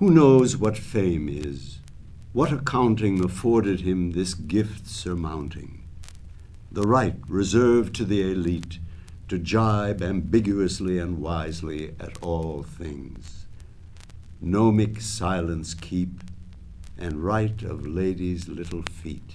Who knows what fame is? What accounting afforded him this gift surmounting? The right reserved to the elite to jibe ambiguously and wisely at all things. Gnomic silence keep and write of ladies' little feet.